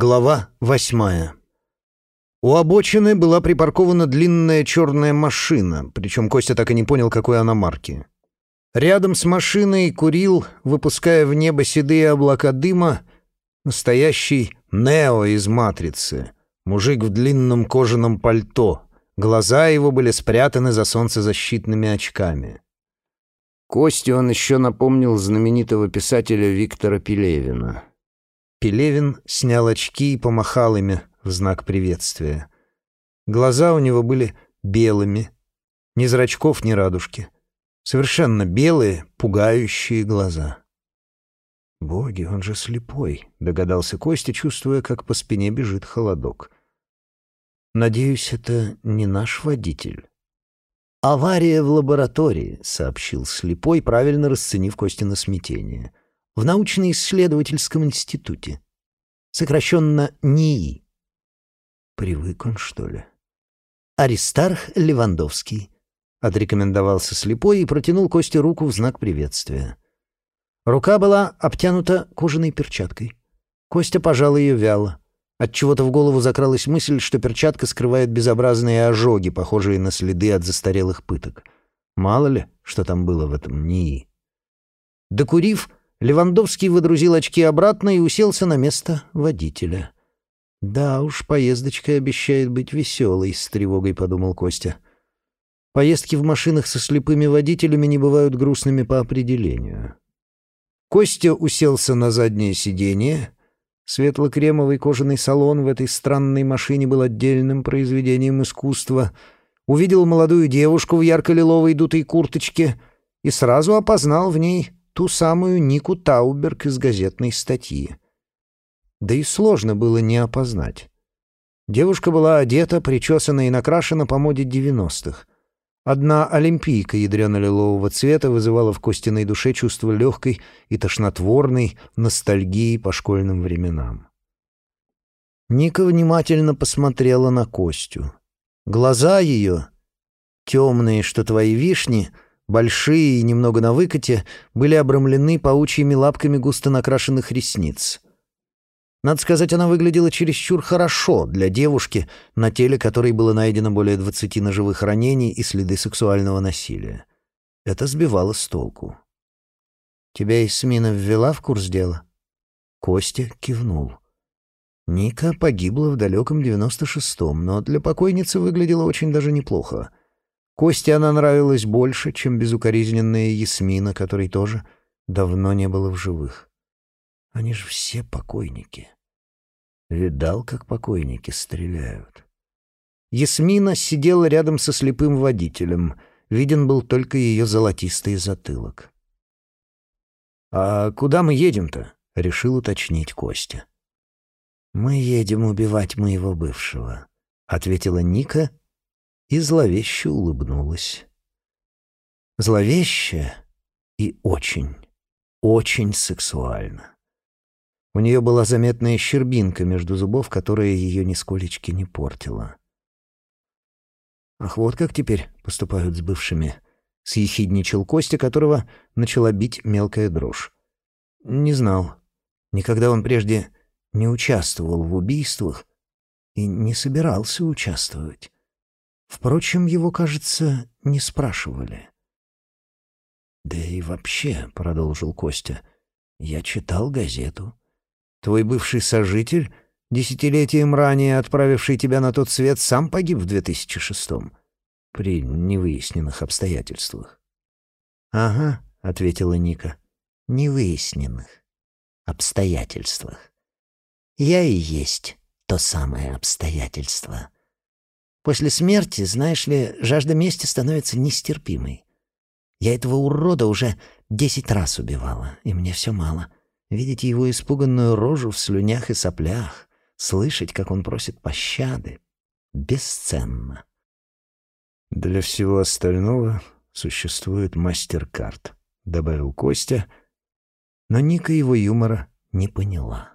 Глава восьмая. У обочины была припаркована длинная черная машина, причем Костя так и не понял, какой она марки. Рядом с машиной курил, выпуская в небо седые облака дыма, настоящий Нео из «Матрицы», мужик в длинном кожаном пальто. Глаза его были спрятаны за солнцезащитными очками. Косте он еще напомнил знаменитого писателя Виктора Пелевина — Пелевин снял очки и помахал ими в знак приветствия. Глаза у него были белыми, ни зрачков, ни радужки. Совершенно белые, пугающие глаза. «Боги, он же слепой», — догадался Костя, чувствуя, как по спине бежит холодок. «Надеюсь, это не наш водитель». «Авария в лаборатории», — сообщил слепой, правильно расценив Костина смятение в научно-исследовательском институте. Сокращенно НИИ. Привык он, что ли? Аристарх Левандовский. Отрекомендовался слепой и протянул Косте руку в знак приветствия. Рука была обтянута кожаной перчаткой. Костя пожал ее вяло. Отчего-то в голову закралась мысль, что перчатка скрывает безобразные ожоги, похожие на следы от застарелых пыток. Мало ли, что там было в этом НИИ. Докурив, Левандовский выдрузил очки обратно и уселся на место водителя. «Да уж, поездочка обещает быть веселой», — с тревогой подумал Костя. «Поездки в машинах со слепыми водителями не бывают грустными по определению». Костя уселся на заднее сиденье. Светло-кремовый кожаный салон в этой странной машине был отдельным произведением искусства. Увидел молодую девушку в ярко-лиловой дутой курточке и сразу опознал в ней ту самую Нику Тауберг из газетной статьи. Да и сложно было не опознать. Девушка была одета, причесана и накрашена по моде девяностых. Одна олимпийка ядрено-лилового цвета вызывала в Костиной душе чувство легкой и тошнотворной ностальгии по школьным временам. Ника внимательно посмотрела на Костю. Глаза ее, темные, что твои вишни — большие и немного на выкате, были обрамлены паучьими лапками густо накрашенных ресниц. Надо сказать, она выглядела чересчур хорошо для девушки, на теле которой было найдено более двадцати ножевых ранений и следы сексуального насилия. Это сбивало с толку. «Тебя Исмина ввела в курс дела?» Костя кивнул. Ника погибла в далеком девяносто шестом, но для покойницы выглядела очень даже неплохо. Косте она нравилась больше, чем безукоризненная Ясмина, которой тоже давно не было в живых. Они же все покойники. Видал, как покойники стреляют. Ясмина сидела рядом со слепым водителем. Виден был только ее золотистый затылок. «А куда мы едем-то?» — решил уточнить Костя. «Мы едем убивать моего бывшего», — ответила Ника и зловеще улыбнулась. Зловеще и очень, очень сексуально. У нее была заметная щербинка между зубов, которая ее нисколечки не портила. «Ах, вот как теперь поступают с бывшими», — съехидничал Костя, которого начала бить мелкая дрожь. «Не знал. Никогда он прежде не участвовал в убийствах и не собирался участвовать. Впрочем, его, кажется, не спрашивали. «Да и вообще», — продолжил Костя, — «я читал газету. Твой бывший сожитель, десятилетием ранее отправивший тебя на тот свет, сам погиб в 2006-м, при невыясненных обстоятельствах». «Ага», — ответила Ника, — «невыясненных обстоятельствах. Я и есть то самое обстоятельство». После смерти, знаешь ли, жажда мести становится нестерпимой. Я этого урода уже десять раз убивала, и мне все мало. Видеть его испуганную рожу в слюнях и соплях, слышать, как он просит пощады, бесценно. «Для всего остального существует мастер-карт», — добавил Костя, но Ника его юмора не поняла.